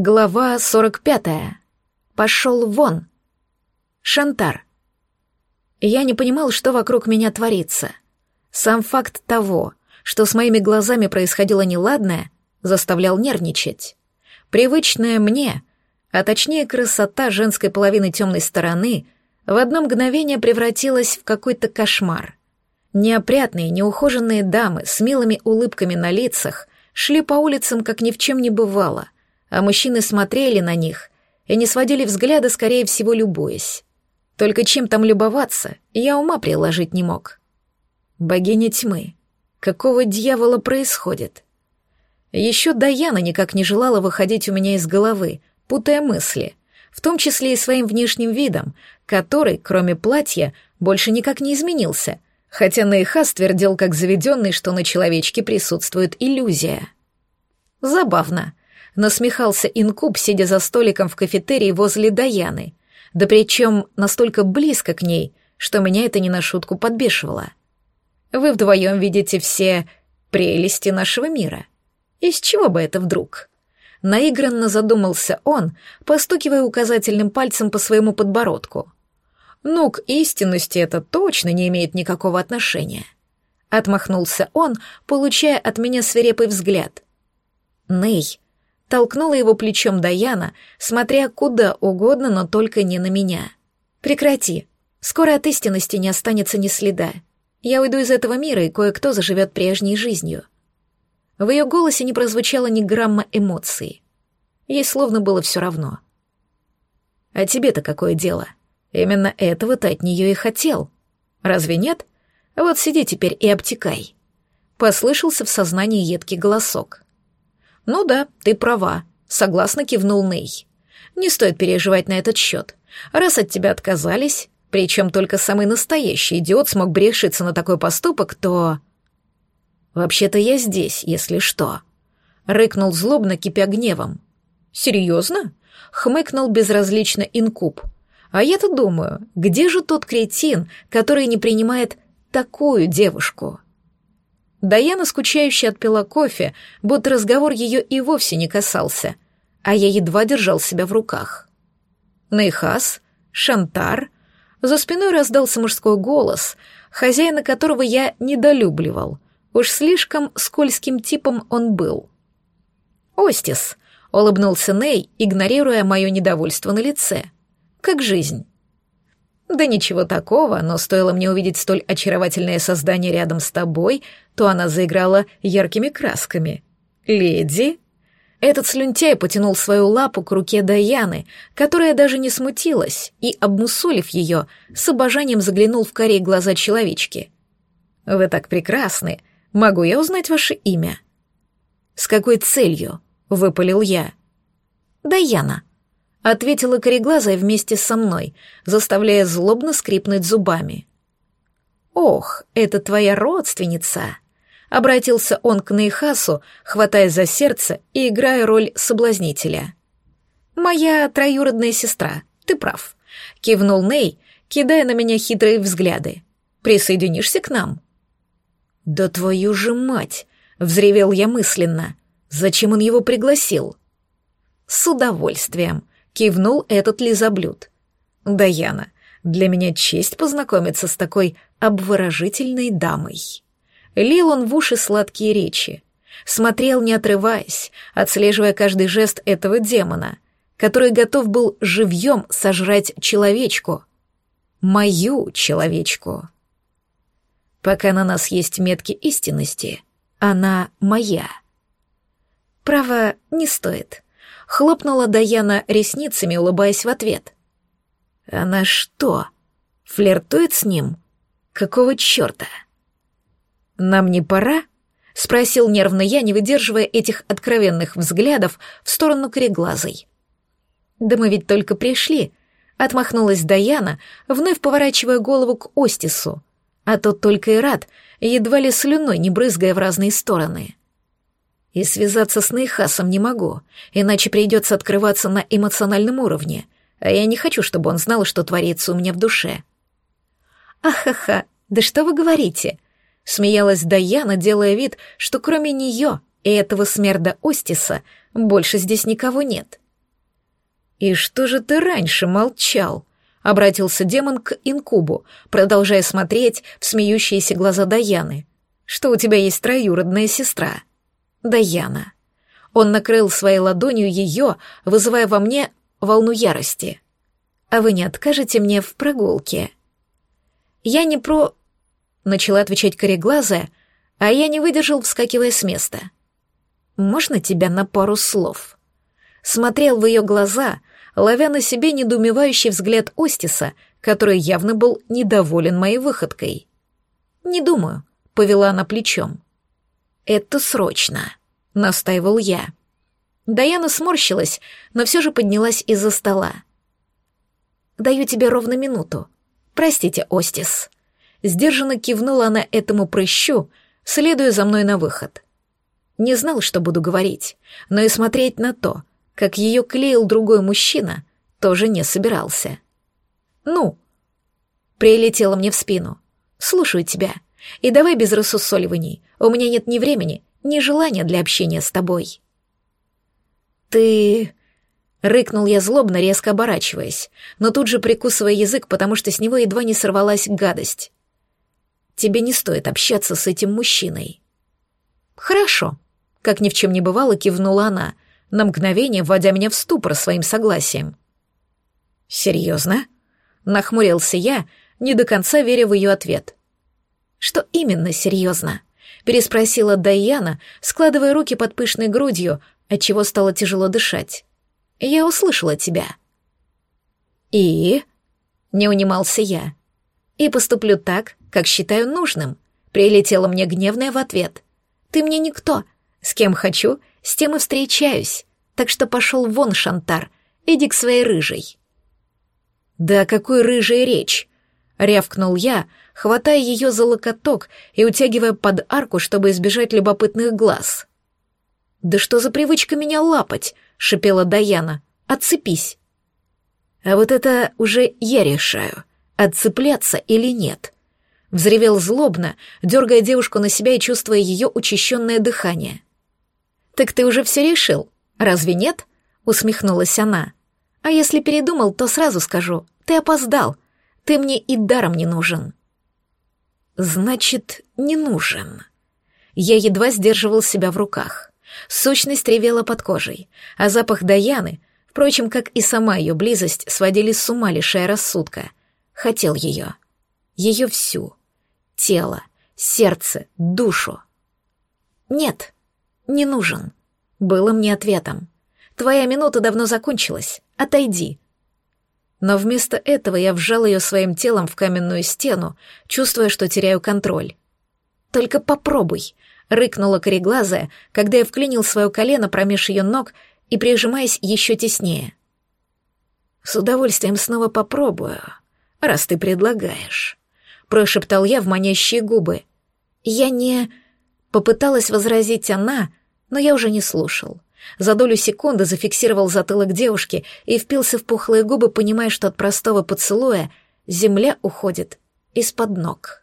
Глава 45. Пошел вон. Шантар. Я не понимал, что вокруг меня творится. Сам факт того, что с моими глазами происходило неладное, заставлял нервничать. Привычная мне, а точнее красота женской половины темной стороны, в одно мгновение превратилась в какой-то кошмар. Неопрятные, неухоженные дамы с милыми улыбками на лицах шли по улицам, как ни в чем не бывало, а мужчины смотрели на них и не сводили взгляда, скорее всего, любуясь. Только чем там любоваться, я ума приложить не мог. Богиня тьмы. Какого дьявола происходит? Еще Даяна никак не желала выходить у меня из головы, путая мысли, в том числе и своим внешним видом, который, кроме платья, больше никак не изменился, хотя Нейхас твердил как заведенный, что на человечке присутствует иллюзия. Забавно. Насмехался инкуб, сидя за столиком в кафетерии возле Даяны, да причем настолько близко к ней, что меня это не на шутку подбешивало. Вы вдвоем видите все прелести нашего мира. Из чего бы это вдруг? Наигранно задумался он, постукивая указательным пальцем по своему подбородку. Ну, к истинности это точно не имеет никакого отношения. Отмахнулся он, получая от меня свирепый взгляд. Ней толкнула его плечом Даяна, смотря куда угодно, но только не на меня. «Прекрати. Скоро от истинности не останется ни следа. Я уйду из этого мира, и кое-кто заживет прежней жизнью». В ее голосе не прозвучало ни грамма эмоций. Ей словно было все равно. «А тебе-то какое дело? Именно этого ты от нее и хотел. Разве нет? Вот сиди теперь и обтекай». Послышался в сознании едкий голосок. «Ну да, ты права», — согласно кивнул Ней. «Не стоит переживать на этот счет. Раз от тебя отказались, причем только самый настоящий идиот смог бы решиться на такой поступок, то...» «Вообще-то я здесь, если что», — рыкнул злобно, кипя гневом. «Серьезно?» — хмыкнул безразлично инкуб. «А я-то думаю, где же тот кретин, который не принимает такую девушку?» Даяна, скучающе отпила кофе, будто разговор ее и вовсе не касался, а я едва держал себя в руках. Нейхас, Шантар, за спиной раздался мужской голос, хозяина которого я недолюбливал. Уж слишком скользким типом он был. «Остис», — улыбнулся Ней, игнорируя мое недовольство на лице. «Как жизнь?» Да ничего такого, но стоило мне увидеть столь очаровательное создание рядом с тобой, то она заиграла яркими красками. «Леди?» Этот слюнтяй потянул свою лапу к руке Даяны, которая даже не смутилась, и, обмусолив ее, с обожанием заглянул в карие глаза человечки. «Вы так прекрасны. Могу я узнать ваше имя?» «С какой целью?» — выпалил я. «Даяна», ответила кореглазая вместе со мной, заставляя злобно скрипнуть зубами. «Ох, это твоя родственница!» Обратился он к Нейхасу, хватая за сердце и играя роль соблазнителя. «Моя троюродная сестра, ты прав», — кивнул Ней, кидая на меня хитрые взгляды. «Присоединишься к нам?» «Да твою же мать!» — взревел я мысленно. «Зачем он его пригласил?» «С удовольствием», кивнул этот лизоблюд. Даяна, для меня честь познакомиться с такой обворожительной дамой. Лил он в уши сладкие речи, смотрел, не отрываясь, отслеживая каждый жест этого демона, который готов был живьем сожрать человечку. Мою человечку. Пока на нас есть метки истинности, она моя. Право, не стоит. Хлопнула Даяна ресницами, улыбаясь в ответ. Она что, флиртует с ним? Какого черта? Нам не пора? Спросил нервно я, не выдерживая этих откровенных взглядов в сторону кореглазой. Да мы ведь только пришли, отмахнулась Даяна, вновь поворачивая голову к Остису, а тот только и рад, едва ли слюной не брызгая в разные стороны. И связаться с Нейхасом не могу, иначе придется открываться на эмоциональном уровне, а я не хочу, чтобы он знал, что творится у меня в душе. «Ахаха, да что вы говорите?» — смеялась Даяна, делая вид, что кроме нее и этого смерда Остиса больше здесь никого нет. «И что же ты раньше молчал?» — обратился демон к инкубу, продолжая смотреть в смеющиеся глаза Даяны. «Что у тебя есть троюродная сестра?» «Даяна». Он накрыл своей ладонью ее, вызывая во мне волну ярости. «А вы не откажете мне в прогулке?» «Я не про...» — начала отвечать кореглазая, а я не выдержал, вскакивая с места. «Можно тебя на пару слов?» Смотрел в ее глаза, ловя на себе недоумевающий взгляд Остиса, который явно был недоволен моей выходкой. «Не думаю», — повела она плечом. «Это срочно», — настаивал я. Даяна сморщилась, но все же поднялась из-за стола. «Даю тебе ровно минуту. Простите, Остис». Сдержанно кивнула она этому прыщу, следуя за мной на выход. Не знал, что буду говорить, но и смотреть на то, как ее клеил другой мужчина, тоже не собирался. «Ну?» Прилетела мне в спину. «Слушаю тебя. И давай без рассусоливаний. У меня нет ни времени, ни желания для общения с тобой». «Ты...» Рыкнул я злобно, резко оборачиваясь, но тут же прикусывая язык, потому что с него едва не сорвалась гадость. «Тебе не стоит общаться с этим мужчиной». «Хорошо», — как ни в чем не бывало, кивнула она, на мгновение вводя меня в ступор своим согласием. «Серьезно?» — нахмурился я, не до конца веря в ее ответ. «Что именно серьезно?» — переспросила Даяна, складывая руки под пышной грудью, отчего стало тяжело дышать. «Я услышала тебя». «И?» — не унимался я. «И поступлю так, как считаю нужным», — прилетела мне гневная в ответ. «Ты мне никто. С кем хочу, с тем и встречаюсь. Так что пошел вон, Шантар, иди к своей рыжей». «Да какой рыжей речь?» — рявкнул я, хватая ее за локоток и утягивая под арку, чтобы избежать любопытных глаз. «Да что за привычка меня лапать?» — шипела Даяна. «Отцепись!» «А вот это уже я решаю, отцепляться или нет». Взревел злобно, дергая девушку на себя и чувствуя ее учащенное дыхание. «Так ты уже все решил, разве нет?» — усмехнулась она. «А если передумал, то сразу скажу, ты опоздал, ты мне и даром не нужен». «Значит, не нужен». Я едва сдерживал себя в руках. Сущность ревела под кожей, а запах Даяны, впрочем, как и сама ее близость, сводили с ума, лишая рассудка. Хотел ее. Ее всю. Тело, сердце, душу. Нет, не нужен. Было мне ответом. Твоя минута давно закончилась. Отойди. Но вместо этого я вжал ее своим телом в каменную стену, чувствуя, что теряю контроль. Только попробуй, рыкнула кореглазая, когда я вклинил свое колено промеж ее ног и прижимаясь еще теснее. «С удовольствием снова попробую, раз ты предлагаешь», — прошептал я в манящие губы. «Я не...» — попыталась возразить она, но я уже не слушал. За долю секунды зафиксировал затылок девушки и впился в пухлые губы, понимая, что от простого поцелуя земля уходит из-под ног.